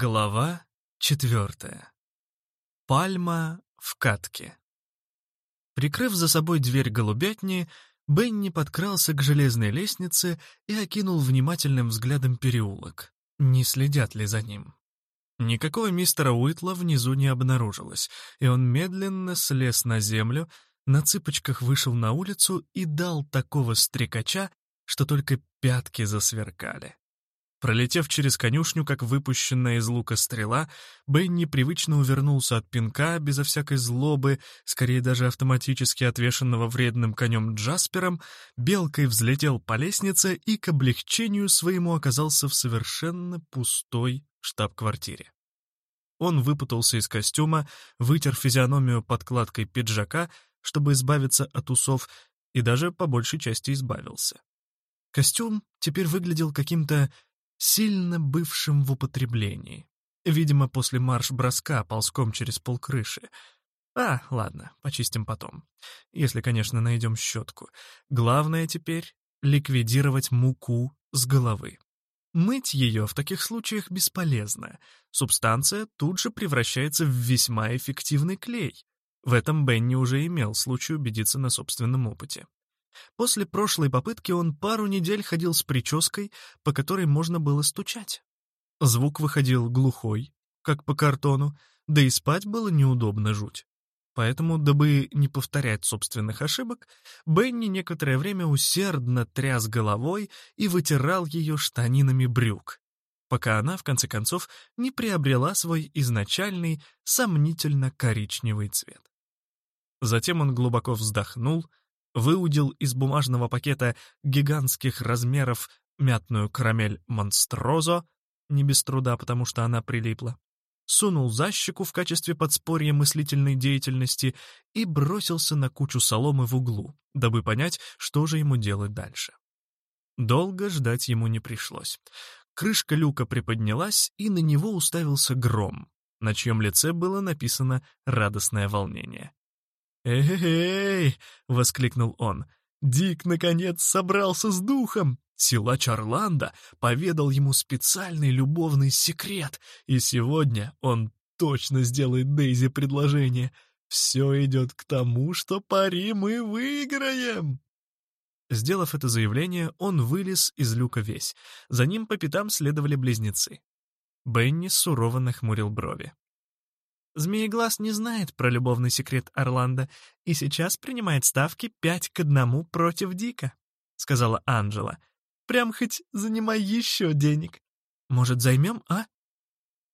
Глава четвертая. Пальма в катке. Прикрыв за собой дверь голубятни, Бенни подкрался к железной лестнице и окинул внимательным взглядом переулок. Не следят ли за ним? Никакого мистера Уитла внизу не обнаружилось, и он медленно слез на землю, на цыпочках вышел на улицу и дал такого стрекача, что только пятки засверкали. Пролетев через конюшню, как выпущенная из лука стрела, Бенни привычно увернулся от пинка, безо всякой злобы, скорее даже автоматически отвешенного вредным конем Джаспером, белкой взлетел по лестнице и к облегчению своему оказался в совершенно пустой штаб-квартире. Он выпутался из костюма, вытер физиономию подкладкой пиджака, чтобы избавиться от усов, и даже по большей части избавился. Костюм теперь выглядел каким-то сильно бывшим в употреблении. Видимо, после марш-броска ползком через полкрыши. А, ладно, почистим потом. Если, конечно, найдем щетку. Главное теперь — ликвидировать муку с головы. Мыть ее в таких случаях бесполезно. Субстанция тут же превращается в весьма эффективный клей. В этом Бенни уже имел случай убедиться на собственном опыте. После прошлой попытки он пару недель ходил с прической, по которой можно было стучать. Звук выходил глухой, как по картону, да и спать было неудобно жуть. Поэтому, дабы не повторять собственных ошибок, Бенни некоторое время усердно тряс головой и вытирал ее штанинами брюк, пока она, в конце концов, не приобрела свой изначальный, сомнительно коричневый цвет. Затем он глубоко вздохнул, выудил из бумажного пакета гигантских размеров мятную карамель «Монстрозо», не без труда, потому что она прилипла, сунул за щеку в качестве подспорья мыслительной деятельности и бросился на кучу соломы в углу, дабы понять, что же ему делать дальше. Долго ждать ему не пришлось. Крышка люка приподнялась, и на него уставился гром, на чьем лице было написано радостное волнение. «Эй!» — воскликнул он. «Дик, наконец, собрался с духом! Силач Орландо поведал ему специальный любовный секрет, и сегодня он точно сделает Дейзи предложение. Все идет к тому, что пари мы выиграем!» Сделав это заявление, он вылез из люка весь. За ним по пятам следовали близнецы. Бенни сурово нахмурил брови. Змееглаз не знает про любовный секрет Орландо и сейчас принимает ставки пять к одному против Дика», — сказала Анжела. «Прям хоть занимай еще денег. Может, займем, а?»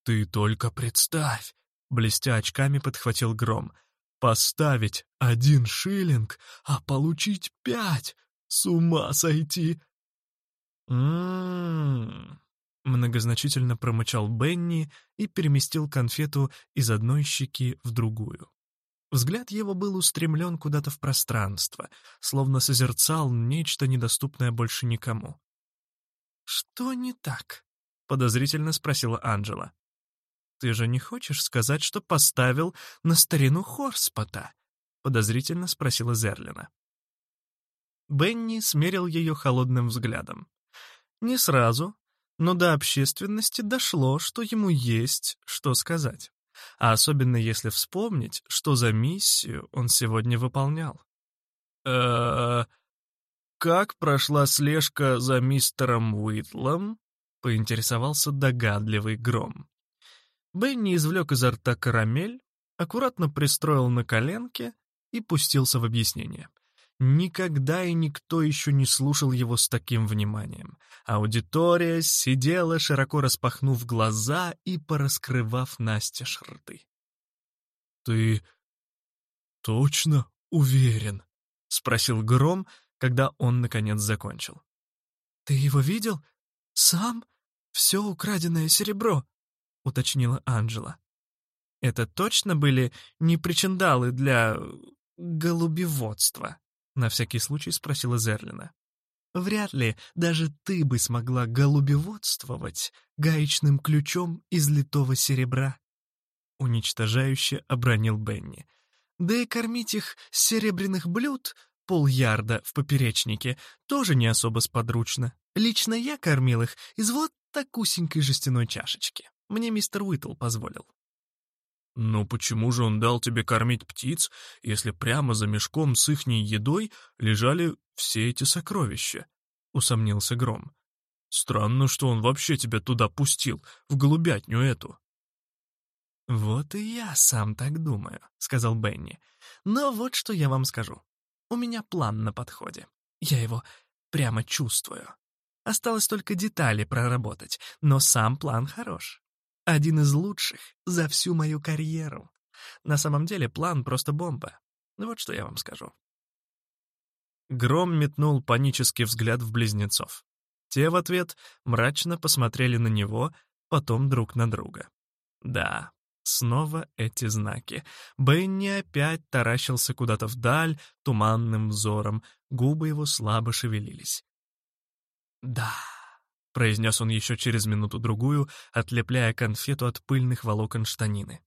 «Ты только представь!» — блестя очками подхватил Гром. «Поставить один шиллинг, а получить пять! С ума сойти!» «М-м-м...» Многозначительно промычал Бенни и переместил конфету из одной щеки в другую. Взгляд его был устремлен куда-то в пространство, словно созерцал нечто недоступное больше никому. «Что не так?» — подозрительно спросила Анджела. «Ты же не хочешь сказать, что поставил на старину Хорспота?» — подозрительно спросила Зерлина. Бенни смерил ее холодным взглядом. Не сразу, но до общественности дошло, что ему есть что сказать. А особенно если вспомнить, что за миссию он сегодня выполнял. э как прошла слежка за мистером Уитлом?» — поинтересовался догадливый Гром. Бенни извлек изо рта карамель, аккуратно пристроил на коленке и пустился в объяснение. Никогда и никто еще не слушал его с таким вниманием. Аудитория сидела, широко распахнув глаза и пораскрывав настежь рты. «Ты точно уверен?» — спросил Гром, когда он, наконец, закончил. «Ты его видел? Сам? Все украденное серебро?» — уточнила Анджела. «Это точно были не причиндалы для голубеводства?» — на всякий случай спросила Зерлина. «Вряд ли даже ты бы смогла голубеводствовать гаечным ключом из литого серебра», — уничтожающе обронил Бенни. «Да и кормить их с серебряных блюд полярда в поперечнике тоже не особо сподручно. Лично я кормил их из вот такусенькой жестяной чашечки. Мне мистер Уитл позволил». «Но почему же он дал тебе кормить птиц, если прямо за мешком с ихней едой лежали все эти сокровища?» — усомнился Гром. «Странно, что он вообще тебя туда пустил, в голубятню эту». «Вот и я сам так думаю», — сказал Бенни. «Но вот что я вам скажу. У меня план на подходе. Я его прямо чувствую. Осталось только детали проработать, но сам план хорош. Один из лучших за всю мою карьеру. На самом деле план просто бомба. Вот что я вам скажу. Гром метнул панический взгляд в близнецов. Те в ответ мрачно посмотрели на него, потом друг на друга. Да, снова эти знаки. Бенни опять таращился куда-то вдаль, туманным взором, губы его слабо шевелились. «Да», — произнес он еще через минуту-другую, отлепляя конфету от пыльных волокон штанины.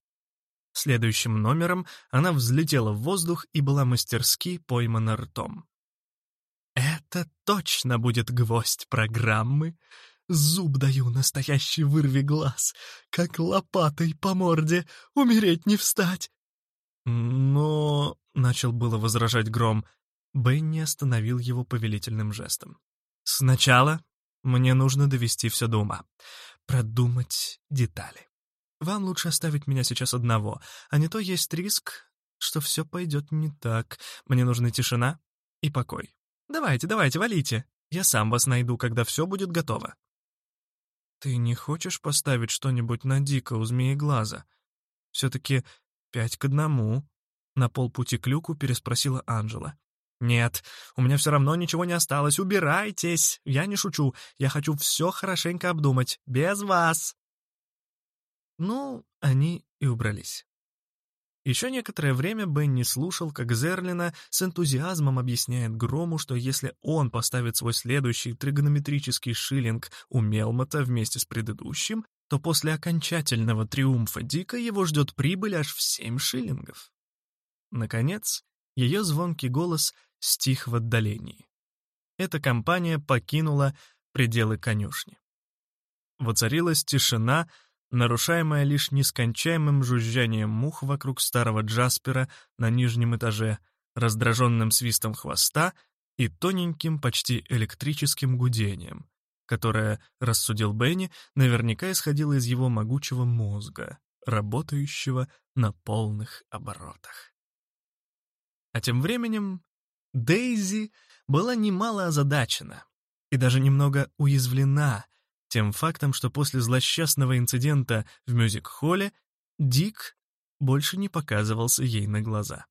Следующим номером она взлетела в воздух и была мастерски поймана ртом. «Это точно будет гвоздь программы. Зуб даю настоящий вырви глаз, как лопатой по морде, умереть не встать». «Но...» — начал было возражать Гром. Бенни остановил его повелительным жестом. Сначала мне нужно довести все до ума, продумать детали. Вам лучше оставить меня сейчас одного, а не то есть риск, что все пойдет не так. Мне нужны тишина и покой. Давайте, давайте, валите. Я сам вас найду, когда все будет готово. Ты не хочешь поставить что-нибудь на Дика у Змееглаза? Все-таки пять к одному. На полпути к люку переспросила Анжела. «Нет, у меня все равно ничего не осталось. Убирайтесь! Я не шучу. Я хочу все хорошенько обдумать. Без вас!» Ну, они и убрались. Еще некоторое время Бенни слушал, как Зерлина с энтузиазмом объясняет Грому, что если он поставит свой следующий тригонометрический шиллинг у Мелмота вместе с предыдущим, то после окончательного триумфа Дика его ждет прибыль аж в семь шиллингов. Наконец, ее звонкий голос стих в отдалении. Эта компания покинула пределы конюшни. Воцарилась тишина, нарушаемая лишь нескончаемым жужжанием мух вокруг старого Джаспера на нижнем этаже, раздраженным свистом хвоста и тоненьким, почти электрическим гудением, которое, рассудил Бенни, наверняка исходило из его могучего мозга, работающего на полных оборотах. А тем временем Дейзи была немало озадачена и даже немного уязвлена тем фактом, что после злосчастного инцидента в мюзик-холле Дик больше не показывался ей на глаза.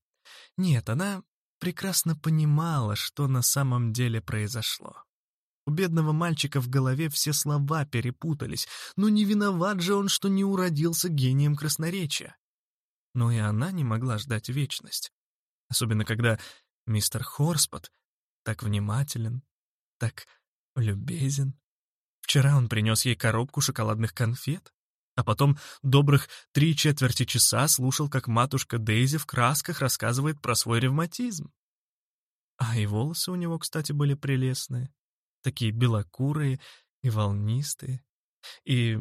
Нет, она прекрасно понимала, что на самом деле произошло. У бедного мальчика в голове все слова перепутались, но не виноват же он, что не уродился гением красноречия. Но и она не могла ждать вечность. Особенно когда Мистер Хорспот так внимателен, так любезен. Вчера он принес ей коробку шоколадных конфет, а потом добрых три четверти часа слушал, как матушка Дейзи в красках рассказывает про свой ревматизм. А и волосы у него, кстати, были прелестные, такие белокурые и волнистые. И,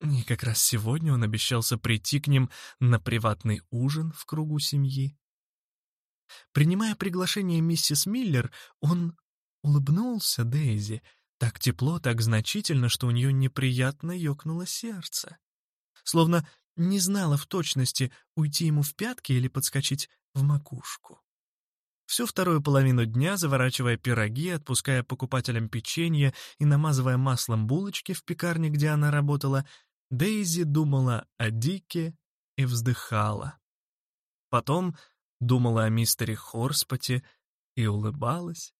и как раз сегодня он обещался прийти к ним на приватный ужин в кругу семьи. Принимая приглашение миссис Миллер, он улыбнулся Дейзи так тепло, так значительно, что у нее неприятно ёкнуло сердце. Словно не знала в точности, уйти ему в пятки или подскочить в макушку. Всю вторую половину дня, заворачивая пироги, отпуская покупателям печенье и намазывая маслом булочки в пекарне, где она работала, Дейзи думала о Дике и вздыхала. Потом думала о мистере Хорспоте и улыбалась.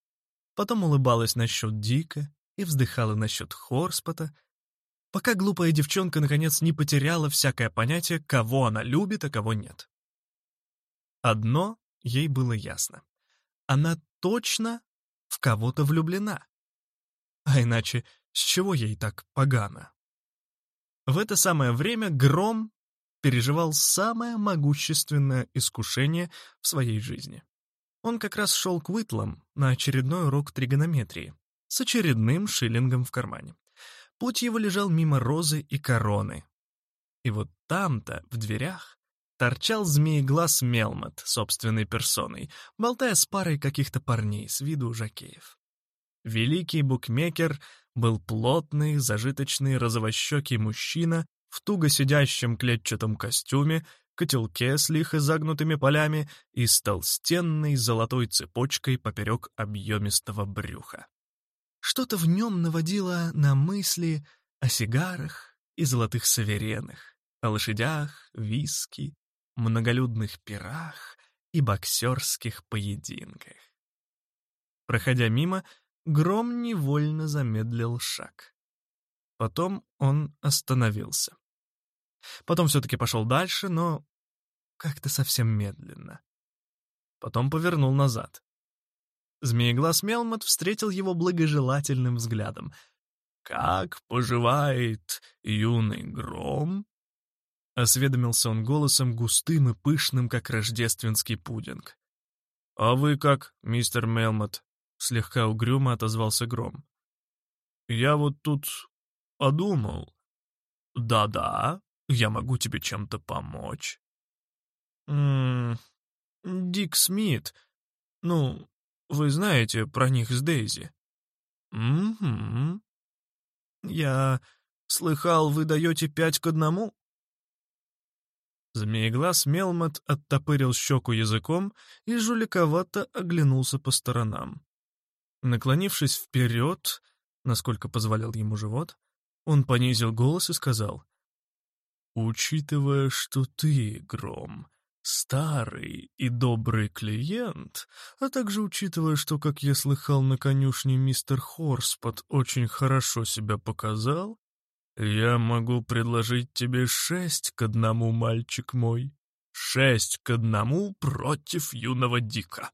Потом улыбалась насчет Дика и вздыхала насчет Хорспота, пока глупая девчонка наконец не потеряла всякое понятие, кого она любит, а кого нет. Одно ей было ясно. Она точно в кого-то влюблена. А иначе с чего ей так погано? В это самое время Гром переживал самое могущественное искушение в своей жизни. Он как раз шел к Уитлам на очередной урок тригонометрии с очередным шиллингом в кармане. Путь его лежал мимо розы и короны. И вот там-то, в дверях, торчал змееглаз Мелмот собственной персоной, болтая с парой каких-то парней с виду жакеев. Великий букмекер был плотный, зажиточный, розовощекий мужчина в туго сидящем клетчатом костюме, котелке с лихо загнутыми полями и с толстенной золотой цепочкой поперек объемистого брюха. Что-то в нем наводило на мысли о сигарах и золотых саверенах, о лошадях, виски, многолюдных пирах и боксерских поединках. Проходя мимо, Гром невольно замедлил шаг. Потом он остановился. Потом все-таки пошел дальше, но как-то совсем медленно. Потом повернул назад. Змееглаз Мелмот встретил его благожелательным взглядом. «Как поживает юный гром?» Осведомился он голосом густым и пышным, как рождественский пудинг. «А вы как, мистер Мелмот?» — слегка угрюмо отозвался Гром. «Я вот тут подумал. Да-да, я могу тебе чем-то помочь». «Ммм, Дик Смит. Ну, вы знаете про них с Дейзи?» «Угу. Я слыхал, вы даете пять к одному?» Змееглаз Мелмот оттопырил щеку языком и жуликовато оглянулся по сторонам. Наклонившись вперед, насколько позволял ему живот, он понизил голос и сказал, «Учитывая, что ты, Гром, старый и добрый клиент, а также учитывая, что, как я слыхал на конюшне, мистер Хорспот очень хорошо себя показал, «Я могу предложить тебе шесть к одному, мальчик мой. Шесть к одному против юного Дика.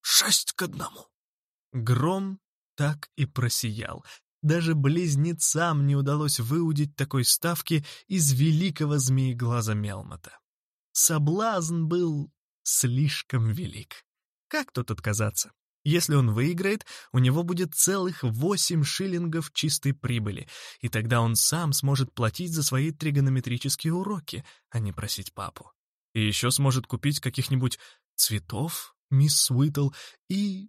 Шесть к одному!» Гром так и просиял. Даже близнецам не удалось выудить такой ставки из великого змееглаза Мелмота. Соблазн был слишком велик. Как тут отказаться? Если он выиграет, у него будет целых восемь шиллингов чистой прибыли, и тогда он сам сможет платить за свои тригонометрические уроки, а не просить папу. И еще сможет купить каких-нибудь цветов, мисс Уитл, и...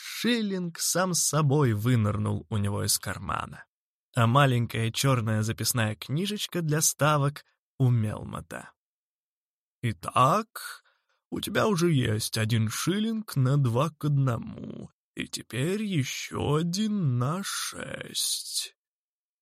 Шиллинг сам собой вынырнул у него из кармана. А маленькая черная записная книжечка для ставок у Мелмота. «Итак, у тебя уже есть один шиллинг на два к одному, и теперь еще один на шесть.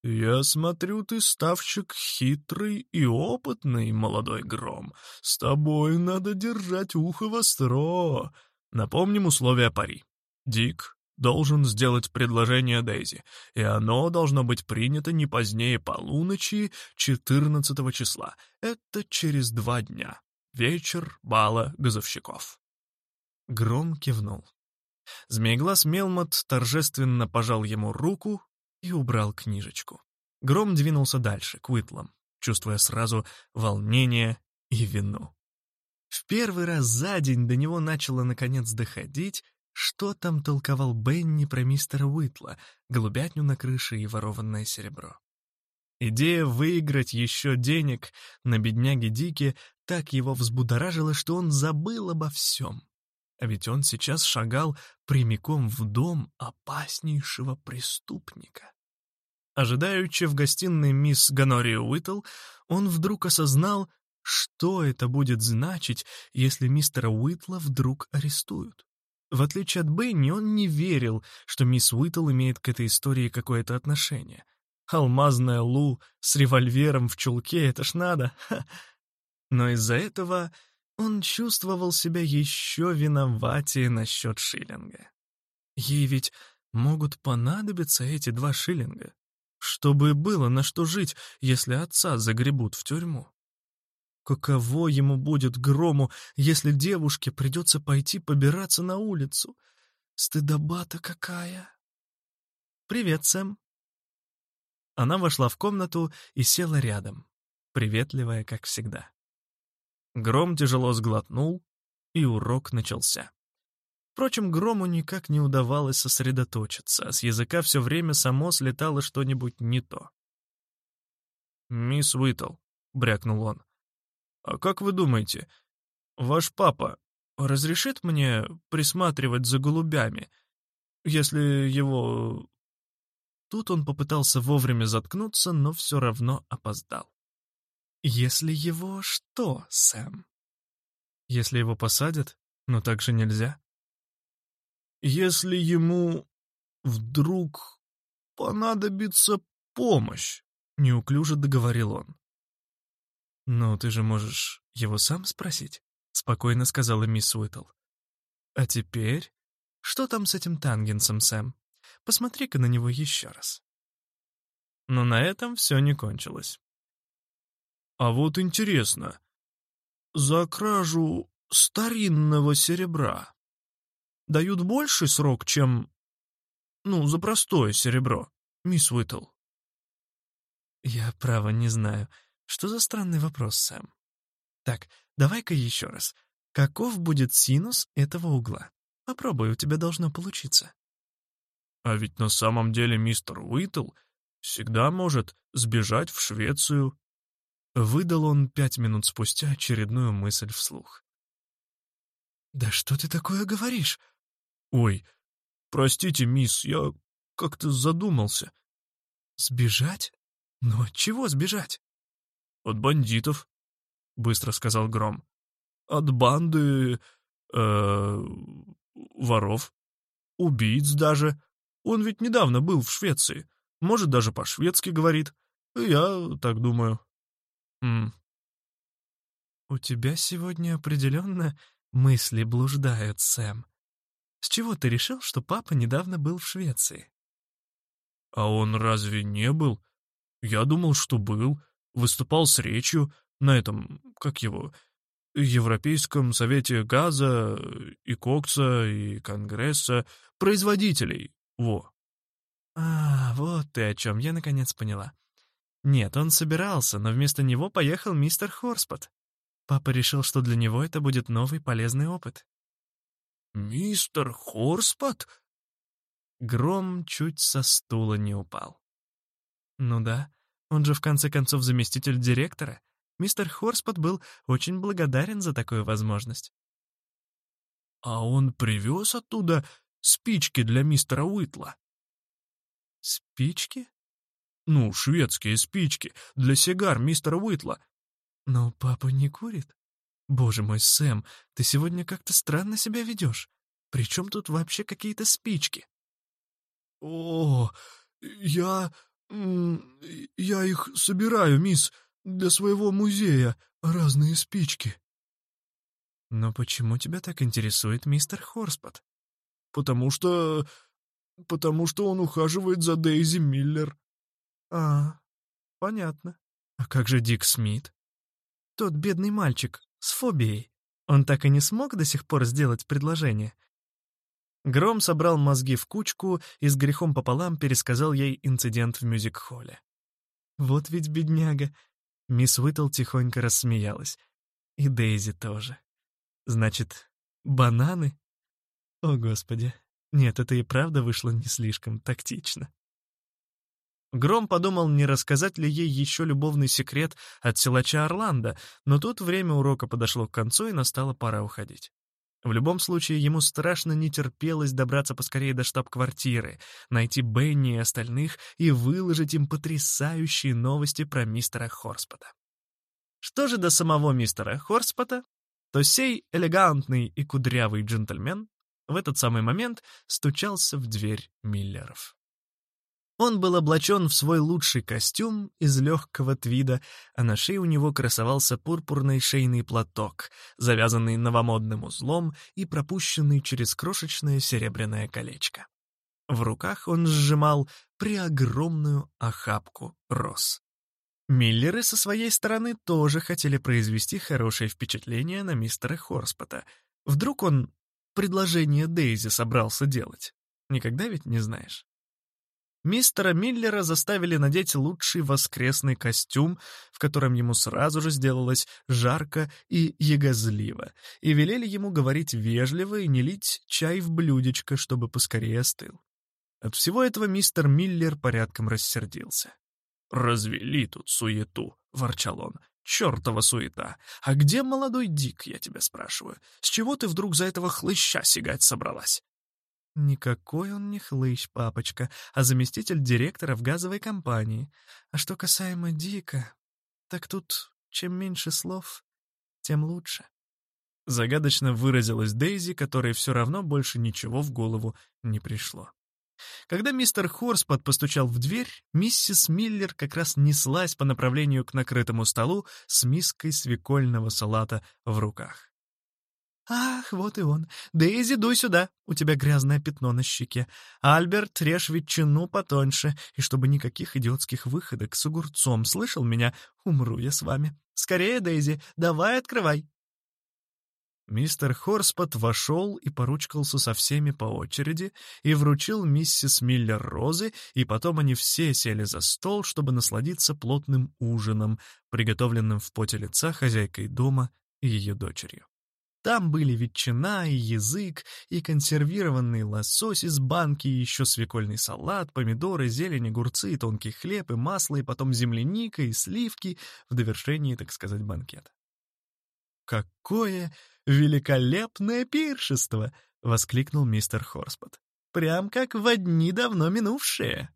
Я смотрю, ты ставщик хитрый и опытный, молодой гром. С тобой надо держать ухо востро. Напомним условия пари. Дик должен сделать предложение Дейзи, и оно должно быть принято не позднее полуночи 14 числа. Это через два дня. Вечер бала газовщиков. Гром кивнул. Змееглаз Мелмот торжественно пожал ему руку и убрал книжечку. Гром двинулся дальше, к Уитлам, чувствуя сразу волнение и вину. В первый раз за день до него начало наконец доходить, что там толковал Бенни про мистера Уитла, голубятню на крыше и ворованное серебро. Идея выиграть еще денег на бедняге Дике так его взбудоражила, что он забыл обо всем. А ведь он сейчас шагал прямиком в дом опаснейшего преступника. Ожидаючи в гостиной мисс Ганория Уитл, он вдруг осознал, что это будет значить, если мистера Уитла вдруг арестуют. В отличие от Бенни, он не верил, что мисс Уитл имеет к этой истории какое-то отношение — Алмазная Лу с револьвером в чулке — это ж надо. Но из-за этого он чувствовал себя еще виноватее насчет шиллинга. Ей ведь могут понадобиться эти два шиллинга, чтобы было на что жить, если отца загребут в тюрьму. Каково ему будет грому, если девушке придется пойти побираться на улицу? Стыдоба-то какая! «Привет, Сэм», она вошла в комнату и села рядом, приветливая, как всегда. Гром тяжело сглотнул, и урок начался. Впрочем, Грому никак не удавалось сосредоточиться, а с языка все время само слетало что-нибудь не то. «Мисс Уитл, брякнул он. «А как вы думаете, ваш папа разрешит мне присматривать за голубями, если его...» Тут он попытался вовремя заткнуться, но все равно опоздал. «Если его что, Сэм?» «Если его посадят, но так же нельзя?» «Если ему вдруг понадобится помощь», — неуклюже договорил он. «Ну, ты же можешь его сам спросить», — спокойно сказала мисс Уитл. «А теперь? Что там с этим Тангенсом, Сэм? Посмотри-ка на него еще раз». Но на этом все не кончилось. «А вот интересно, за кражу старинного серебра дают больший срок, чем... ну, за простое серебро, мисс Уитл?» «Я, право, не знаю», что за странный вопрос, Сэм? Так, давай-ка еще раз. Каков будет синус этого угла? Попробуй, у тебя должно получиться. А ведь на самом деле мистер Уитл всегда может сбежать в Швецию. Выдал он пять минут спустя очередную мысль вслух. «Да что ты такое говоришь?» «Ой, простите, мисс, я как-то задумался». «Сбежать? Но от чего сбежать?» «От бандитов», — быстро сказал Гром. «От банды... Э, воров. Убийц даже. Он ведь недавно был в Швеции. Может, даже по-шведски говорит. Я так думаю». М. «У тебя сегодня определенно мысли блуждают, Сэм. С чего ты решил, что папа недавно был в Швеции?» «А он разве не был? Я думал, что был выступал с речью на этом, как его, Европейском совете газа и кокса и конгресса производителей, во. А, вот ты о чем, я наконец поняла. Нет, он собирался, но вместо него поехал мистер Хорспот. Папа решил, что для него это будет новый полезный опыт. «Мистер Хорспот?» Гром чуть со стула не упал. Ну да, он же в конце концов заместитель директора. Мистер Хорспот был очень благодарен за такую возможность. «А он привез оттуда спички для мистера Уитла?» «Спички?» «Ну, шведские спички для сигар мистера Уитла». «Но папа не курит?» «Боже мой, Сэм, ты сегодня как-то странно себя ведешь. Причем тут вообще какие-то спички?» «О, я... «Я их собираю, мисс, для своего музея, разные спички». «Но почему тебя так интересует мистер Хорспот?» «Потому что... потому что он ухаживает за Дейзи Миллер». «А, понятно. А как же Дик Смит?» «Тот бедный мальчик с фобией. Он так и не смог до сих пор сделать предложение?» Гром собрал мозги в кучку и с грехом пополам пересказал ей инцидент в мюзик-холле. «Вот ведь бедняга!» Мисс Уитл тихонько рассмеялась. И Дейзи тоже. «Значит, бананы?» «О, Господи! Нет, это и правда вышло не слишком тактично». Гром подумал, не рассказать ли ей еще любовный секрет от силача Орландо, но тут время урока подошло к концу, и настала пора уходить. В любом случае, ему страшно не терпелось добраться поскорее до штаб-квартиры, найти Бенни и остальных и выложить им потрясающие новости про мистера Хорспота. Что же до самого мистера Хорспота, то сей элегантный и кудрявый джентльмен в этот самый момент стучался в дверь Миллеров. Он был облачен в свой лучший костюм из легкого твида, а на шее у него красовался пурпурный шейный платок, завязанный новомодным узлом и пропущенный через крошечное серебряное колечко. В руках он сжимал преогромную охапку роз. Миллеры со своей стороны тоже хотели произвести хорошее впечатление на мистера Хорспота. Вдруг он предложение Дейзи собрался делать? Никогда ведь не знаешь. Мистера Миллера заставили надеть лучший воскресный костюм, в котором ему сразу же сделалось жарко и ягозливо, и велели ему говорить вежливо и не лить чай в блюдечко, чтобы поскорее остыл. От всего этого мистер Миллер порядком рассердился. «Развели тут суету», — ворчал он. чертова суета. А где молодой Дик, я тебя спрашиваю? С чего ты вдруг за этого хлыща сигать собралась?» «Никакой он не хлыщ, папочка, а заместитель директора в газовой компании. А что касаемо Дика, так тут чем меньше слов, тем лучше». Загадочно выразилась Дейзи, которой все равно больше ничего в голову не пришло. Когда мистер Хорспот постучал в дверь, миссис Миллер как раз неслась по направлению к накрытому столу с миской свекольного салата в руках. «Ах, вот и он. Дейзи, дуй сюда, у тебя грязное пятно на щеке. Альберт, режь ветчину потоньше, и чтобы никаких идиотских выходок с огурцом, слышал меня? Умру я с вами. Скорее, Дейзи, давай открывай». Мистер Хорспот вошел и поручкался со всеми по очереди и вручил миссис Миллер розы, и потом они все сели за стол, чтобы насладиться плотным ужином, приготовленным в поте лица хозяйкой дома и ее дочерью. Там были ветчина и язык, и консервированный лосось из банки, и еще свекольный салат, помидоры, зелень, огурцы, тонкий хлеб, и масло, и потом земляника, и сливки в довершении, так сказать, банкета. «Какое великолепное пиршество!» — воскликнул мистер Хорспот. «Прям как в дни давно минувшие».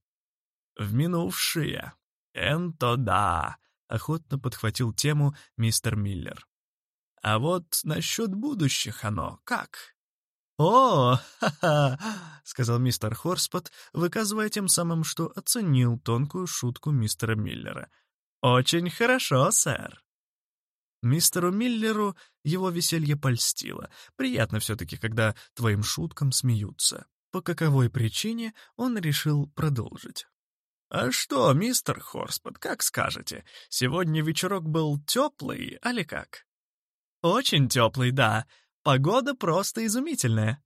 «В минувшие. Энто да», — охотно подхватил тему мистер Миллер. «А вот насчет будущих оно как?» «О, ха-ха!» — сказал мистер Хорспот, выказывая тем самым, что оценил тонкую шутку мистера Миллера. «Очень хорошо, сэр». Мистеру Миллеру его веселье польстило. Приятно все-таки, когда твоим шуткам смеются. По каковой причине он решил продолжить. «А что, мистер Хорспот, как скажете? Сегодня вечерок был теплый, али как?» «Очень теплый, да. Погода просто изумительная».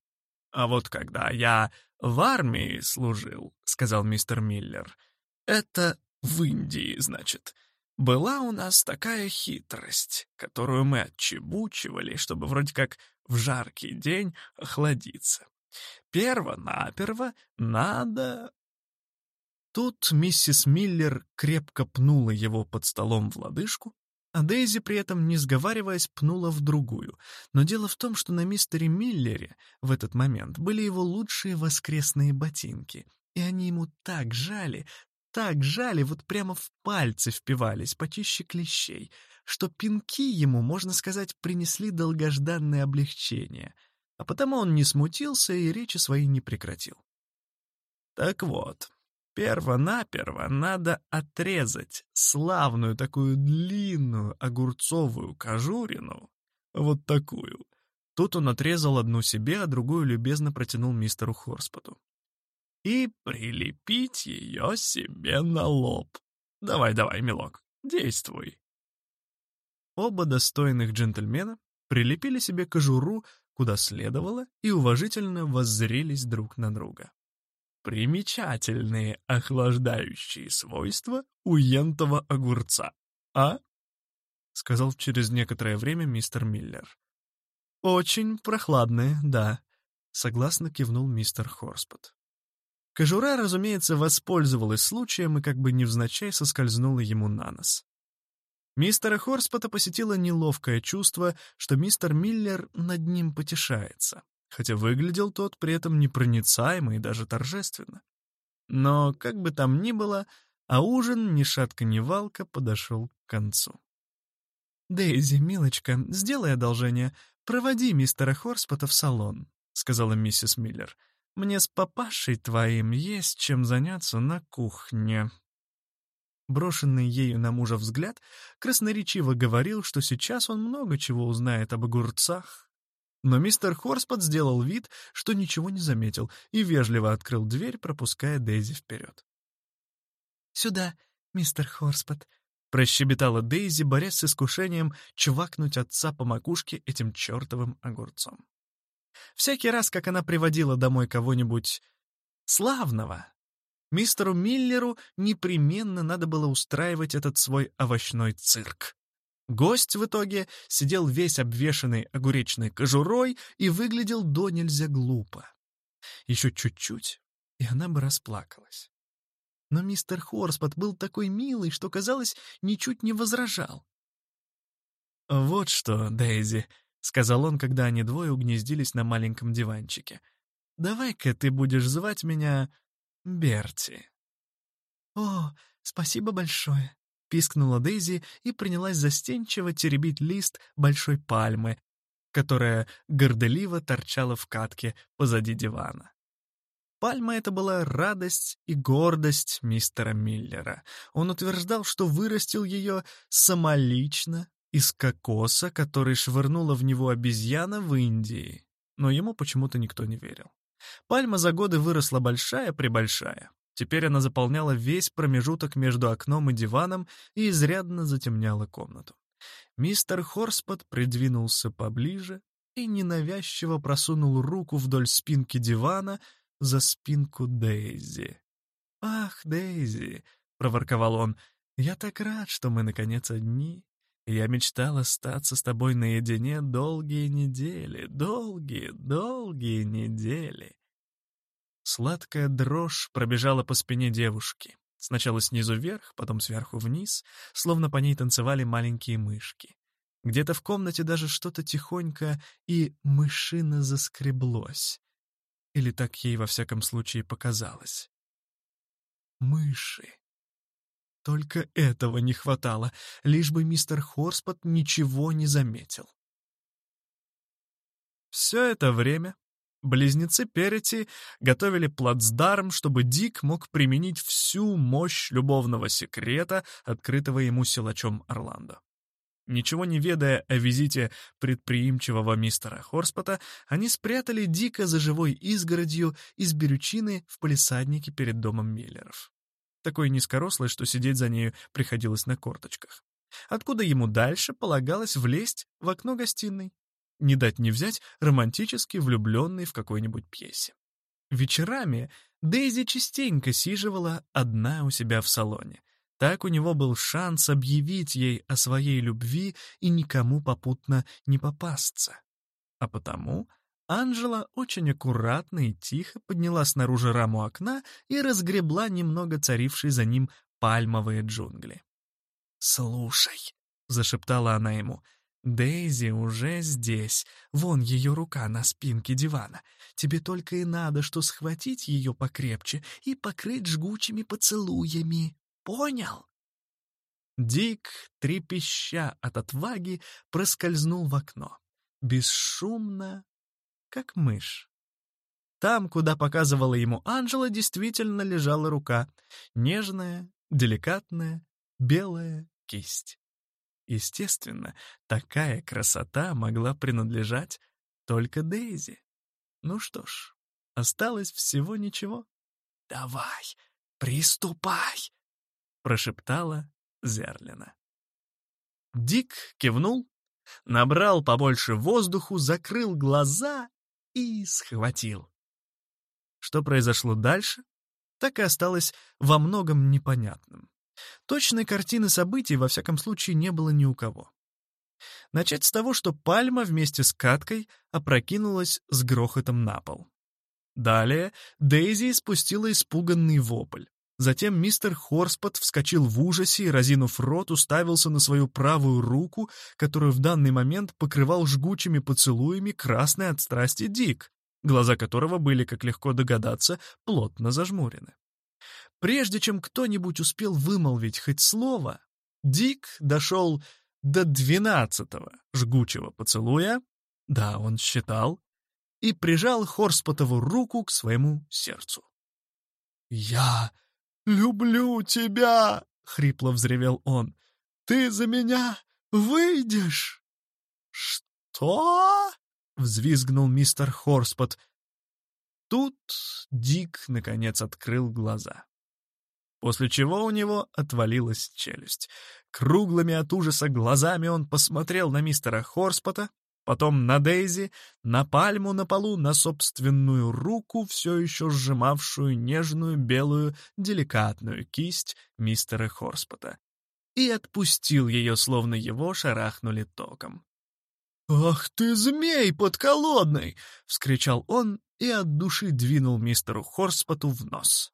«А вот когда я в армии служил», — сказал мистер Миллер, — «это в Индии, значит. Была у нас такая хитрость, которую мы отчебучивали, чтобы вроде как в жаркий день охладиться. Перво-наперво надо... Тут миссис Миллер крепко пнула его под столом в лодыжку, а Дейзи при этом, не сговариваясь, пнула в другую. Но дело в том, что на мистере Миллере в этот момент были его лучшие воскресные ботинки, и они ему так жали, так жали, вот прямо в пальцы впивались, почище клещей, что пинки ему, можно сказать, принесли долгожданное облегчение, а потому он не смутился и речи свои не прекратил. Так вот, перво-наперво надо отрезать славную такую длинную огурцовую кожурину, вот такую. Тут он отрезал одну себе, а другую любезно протянул мистеру Хорспоту и прилепить ее себе на лоб. Давай-давай, милок, действуй. Оба достойных джентльмена прилепили себе кожуру, куда следовало, и уважительно воззрелись друг на друга. Примечательные охлаждающие свойства у ентого огурца, а? — сказал через некоторое время мистер Миллер. «Очень прохладные, да», — согласно кивнул мистер Хорспот. Кожура, разумеется, воспользовалась случаем и как бы невзначай соскользнула ему на нос. Мистера Хорспота посетило неловкое чувство, что мистер Миллер над ним потешается, хотя выглядел тот при этом непроницаемо и даже торжественно. Но, как бы там ни было, а ужин ни шатка ни валка подошел к концу. «Дейзи, милочка, сделай одолжение, проводи мистера Хорспота в салон», — сказала миссис Миллер. — мне с папашей твоим есть чем заняться на кухне». Брошенный ею на мужа взгляд красноречиво говорил, что сейчас он много чего узнает об огурцах. Но мистер Хорспот сделал вид, что ничего не заметил, и вежливо открыл дверь, пропуская Дейзи вперед. «Сюда, мистер Хорспот», — прощебетала Дейзи, борясь с искушением чвакнуть отца по макушке этим чертовым огурцом. Всякий раз, как она приводила домой кого-нибудь славного, мистеру Миллеру непременно надо было устраивать этот свой овощной цирк. Гость в итоге сидел весь обвешанный огуречной кожурой и выглядел до нельзя глупо. Еще чуть-чуть, и она бы расплакалась. Но мистер Хорспот был такой милый, что, казалось, ничуть не возражал. «Вот что, Дейзи», — сказал он, когда они двое угнездились на маленьком диванчике. «Давай-ка ты будешь звать меня Берти». «О, спасибо большое», — пискнула Дейзи и принялась застенчиво теребить лист большой пальмы, которая горделиво торчала в катке позади дивана. Пальма — это была радость и гордость мистера Миллера. Он утверждал, что вырастил ее самолично из кокоса, который швырнула в него обезьяна в Индии. Но ему почему-то никто не верил. Пальма за годы выросла большая-пребольшая. Теперь она заполняла весь промежуток между окном и диваном и изрядно затемняла комнату. Мистер Хорспот придвинулся поближе и ненавязчиво просунул руку вдоль спинки дивана, за спинку Дейзи. «Ах, Дейзи!» — проворковал он. «Я так рад, что мы, наконец, одни. Я мечтал остаться с тобой наедине долгие недели, долгие, долгие недели». Сладкая дрожь пробежала по спине девушки. Сначала снизу вверх, потом сверху вниз, словно по ней танцевали маленькие мышки. Где-то в комнате даже что-то тихонько и мышино заскреблось. Или так ей во всяком случае показалось. Мыши. Только этого не хватало, лишь бы мистер Хорспот ничего не заметил. Все это время близнецы Перети готовили плацдарм, чтобы Дик мог применить всю мощь любовного секрета, открытого ему силачом Орландо. Ничего не ведая о визите предприимчивого мистера Хорспота, они спрятали Дика за живой изгородью из берючины в палисаднике перед домом Миллеров. Такой низкорослый, что сидеть за нею приходилось на корточках. Откуда ему дальше полагалось влезть в окно гостиной? Не дать не взять романтически влюбленный в какой-нибудь пьесе. Вечерами Дейзи частенько сиживала одна у себя в салоне — так у него был шанс объявить ей о своей любви и никому попутно не попасться. А потому Анжела очень аккуратно и тихо подняла снаружи раму окна и разгребла немного царившие за ним пальмовые джунгли. «Слушай», — зашептала она ему, — «Дейзи уже здесь. Вон ее рука на спинке дивана. Тебе только и надо, что схватить ее покрепче и покрыть жгучими поцелуями». Понял?» Дик, трепеща от отваги, проскользнул в окно. Бесшумно, как мышь. Там, куда показывала ему Анжела, действительно лежала рука. Нежная, деликатная, белая кисть. Естественно, такая красота могла принадлежать только Дейзи. Ну что ж, осталось всего ничего. «Давай, приступай!» прошептала Зерлина. Дик кивнул, набрал побольше воздуху, закрыл глаза и схватил. Что произошло дальше, так и осталось во многом непонятным. Точной картины событий, во всяком случае, не было ни у кого. Начать с того, что пальма вместе с каткой опрокинулась с грохотом на пол. Далее Дейзи спустила испуганный вопль. Затем мистер Хорспот вскочил в ужасе и, разинув рот, уставился на свою правую руку, которую в данный момент покрывал жгучими поцелуями красный от страсти Дик, глаза которого были, как легко догадаться, плотно зажмурены. Прежде чем кто-нибудь успел вымолвить хоть слово, Дик дошел до двенадцатого жгучего поцелуя, да, он считал, и прижал Хорспотову руку к своему сердцу. «Я «Люблю тебя!» — хрипло взревел он. «Ты за меня выйдешь?» «Что?» — взвизгнул мистер Хорспот. Тут Дик, наконец, открыл глаза. После чего у него отвалилась челюсть. Круглыми от ужаса глазами он посмотрел на мистера Хорспота, потом на Дейзи, на пальму на полу, на собственную руку, все еще сжимавшую нежную белую деликатную кисть мистера Хорспота, и отпустил ее, словно его шарахнули током. «Ах ты, змей подколодный!» — вскричал он и от души двинул мистеру Хорспоту в нос.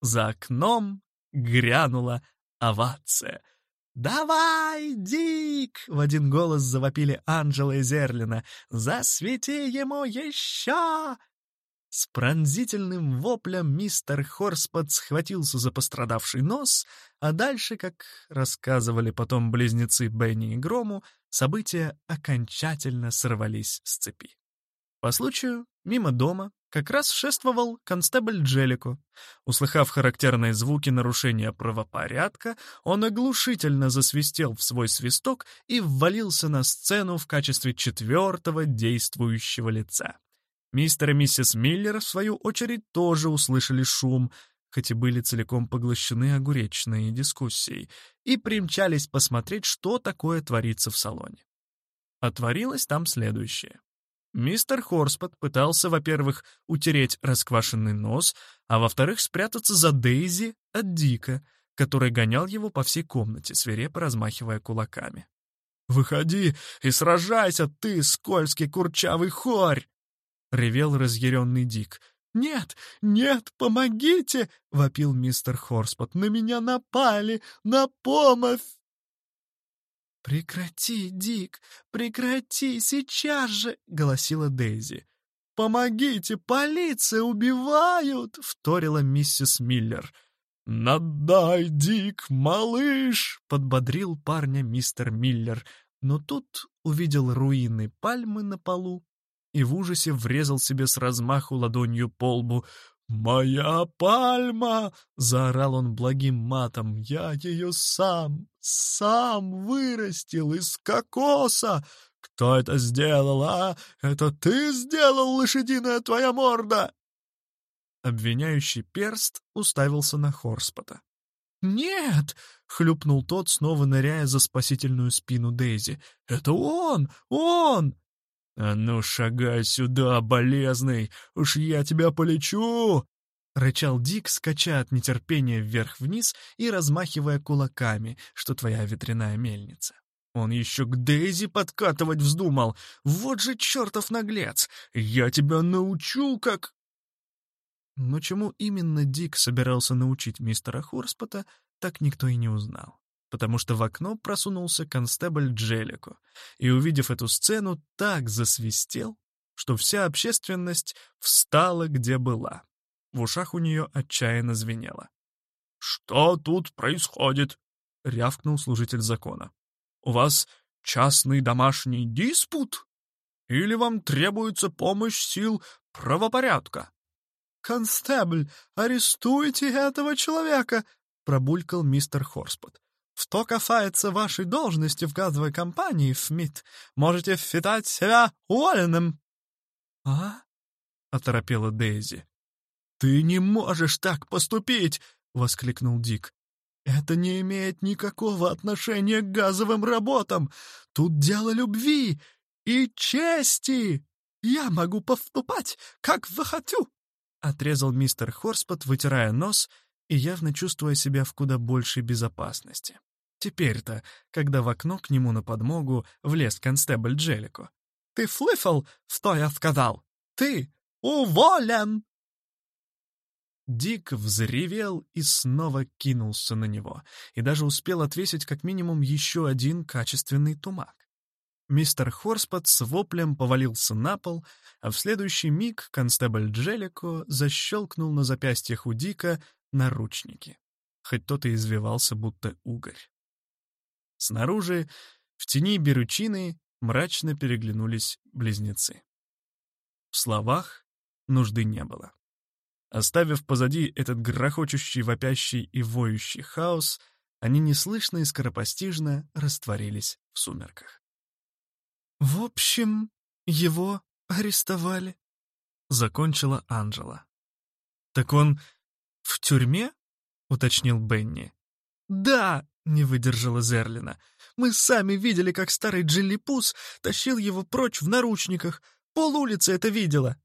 За окном грянула овация — «Давай, Дик!» — в один голос завопили Анджела и Зерлина. «Засвети ему еще!» С пронзительным воплем мистер Хорспот схватился за пострадавший нос, а дальше, как рассказывали потом близнецы Бенни и Грому, события окончательно сорвались с цепи. По случаю, мимо дома, как раз шествовал констебль Джелико. Услыхав характерные звуки нарушения правопорядка, он оглушительно засвистел в свой свисток и ввалился на сцену в качестве четвертого действующего лица. Мистер и миссис Миллер, в свою очередь, тоже услышали шум, хоть и были целиком поглощены огуречной дискуссией, и примчались посмотреть, что такое творится в салоне. Отворилось там следующее. Мистер Хорспот пытался, во-первых, утереть расквашенный нос, а во-вторых, спрятаться за Дейзи от Дика, который гонял его по всей комнате, свирепо размахивая кулаками. «Выходи и сражайся, ты, скользкий курчавый хорь!» — ревел разъяренный Дик. «Нет, нет, помогите!» — вопил мистер Хорспот. «На меня напали! На помощь!» «Прекрати, Дик, прекрати, сейчас же!» — голосила Дейзи. «Помогите, полиция, убивают!» — вторила миссис Миллер. «Надай, Дик, малыш!» — подбодрил парня мистер Миллер. Но тут увидел руины пальмы на полу и в ужасе врезал себе с размаху ладонью по лбу. «Моя пальма!» — заорал он благим матом. «Я ее сам, сам вырастил из кокоса! Кто это сделал, а? Это ты сделал, лошадиная твоя морда!» Обвиняющий перст уставился на Хорспота. «Нет!» — хлюпнул тот, снова ныряя за спасительную спину Дейзи. «Это он! Он!» «А ну, шагай сюда, болезный! Уж я тебя полечу!» Рычал Дик, скача от нетерпения вверх-вниз и размахивая кулаками, что твоя ветряная мельница. Он еще к Дейзи подкатывать вздумал. Вот же чертов наглец! Я тебя научу, как... Но чему именно Дик собирался научить мистера Хорспота, так никто и не узнал потому что в окно просунулся констебль Джелико и, увидев эту сцену, так засвистел, что вся общественность встала, где была. В ушах у нее отчаянно звенело. «Что тут происходит?» — рявкнул служитель закона. «У вас частный домашний диспут? Или вам требуется помощь сил правопорядка?» «Констебль, арестуйте этого человека!» — пробулькал мистер Хорспот. Что касается вашей должности в газовой компании, Фмит, можете считать себя уволенным». «А?» — оторопела Дейзи. «Ты не можешь так поступить!» — воскликнул Дик. «Это не имеет никакого отношения к газовым работам. Тут дело любви и чести. Я могу поступать, как захочу!» — отрезал мистер Хорспот, вытирая нос и явно чувствуя себя в куда большей безопасности. Теперь-то, когда в окно к нему на подмогу влез констебль Джелико. «Ты слышал, что я сказал? Ты уволен!» Дик взревел и снова кинулся на него, и даже успел отвесить как минимум еще один качественный тумак. Мистер Хорспот с воплем повалился на пол, а в следующий миг констебль Джелико защелкнул на запястьях у Дика наручники, хоть тот и извивался, будто угорь. Снаружи, в тени беручины, мрачно переглянулись близнецы. В словах нужды не было. Оставив позади этот грохочущий, вопящий и воющий хаос, они неслышно и скоропостижно растворились в сумерках. «В общем, его арестовали», — закончила Анжела. «Так он в тюрьме?» — уточнил Бенни. «Да!» Не выдержала Зерлина. «Мы сами видели, как старый Джиллипус тащил его прочь в наручниках. Пол улицы это видела».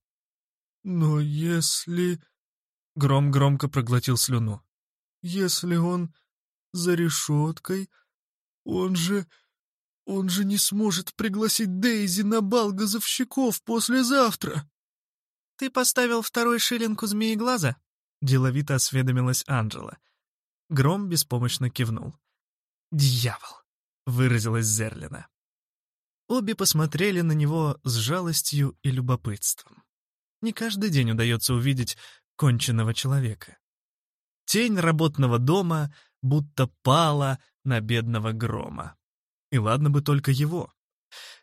«Но если...» Гром громко проглотил слюну. «Если он за решеткой, он же... он же не сможет пригласить Дейзи на бал газовщиков послезавтра». «Ты поставил второй шиллинг у змееглаза?» — деловито осведомилась Анджела. Гром беспомощно кивнул. «Дьявол!» — выразилась Зерлина. Обе посмотрели на него с жалостью и любопытством. Не каждый день удается увидеть конченного человека. Тень работного дома будто пала на бедного грома. И ладно бы только его.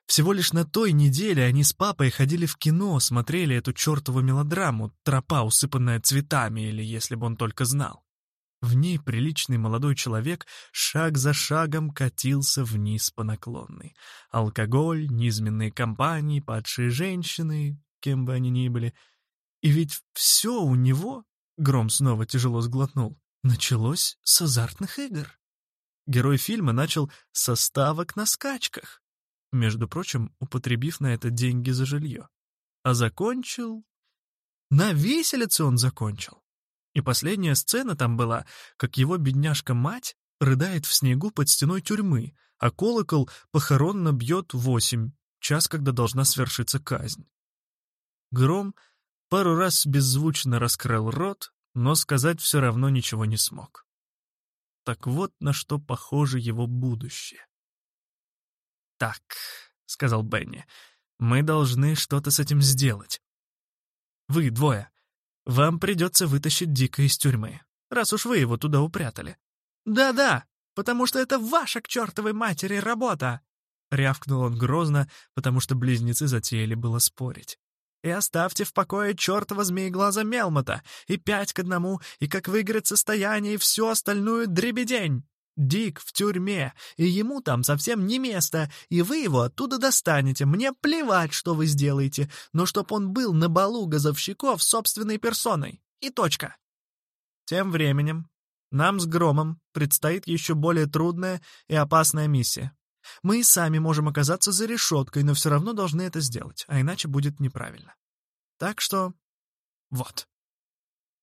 Всего лишь на той неделе они с папой ходили в кино, смотрели эту чертову мелодраму «Тропа, усыпанная цветами» или если бы он только знал. В ней приличный молодой человек шаг за шагом катился вниз по наклонной. Алкоголь, низменные компании, падшие женщины, кем бы они ни были. И ведь все у него, Гром снова тяжело сглотнул, началось с азартных игр. Герой фильма начал со ставок на скачках, между прочим, употребив на это деньги за жилье. А закончил... На виселице он закончил. И последняя сцена там была, как его бедняжка-мать рыдает в снегу под стеной тюрьмы, а колокол похоронно бьет восемь, час, когда должна свершиться казнь. Гром пару раз беззвучно раскрыл рот, но сказать все равно ничего не смог. Так вот на что похоже его будущее. «Так», — сказал Бенни, — «мы должны что-то с этим сделать. Вы двое, вам придется вытащить Дика из тюрьмы, раз уж вы его туда упрятали». «Да-да, потому что это ваша к чертовой матери работа!» Рявкнул он грозно, потому что близнецы затеяли было спорить. «И оставьте в покое чертова змееглаза Мелмота, и пять к одному, и как выиграть состояние, и всю остальную дребедень!» Дик в тюрьме, и ему там совсем не место, и вы его оттуда достанете. Мне плевать, что вы сделаете, но чтоб он был на балу газовщиков собственной персоной. И точка. Тем временем нам с Громом предстоит еще более трудная и опасная миссия. Мы и сами можем оказаться за решеткой, но все равно должны это сделать, а иначе будет неправильно. Так что вот.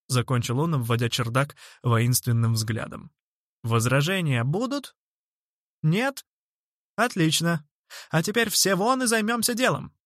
Закончил он, обводя чердак воинственным взглядом. Возражения будут? Нет? Отлично. А теперь все вон и займемся делом.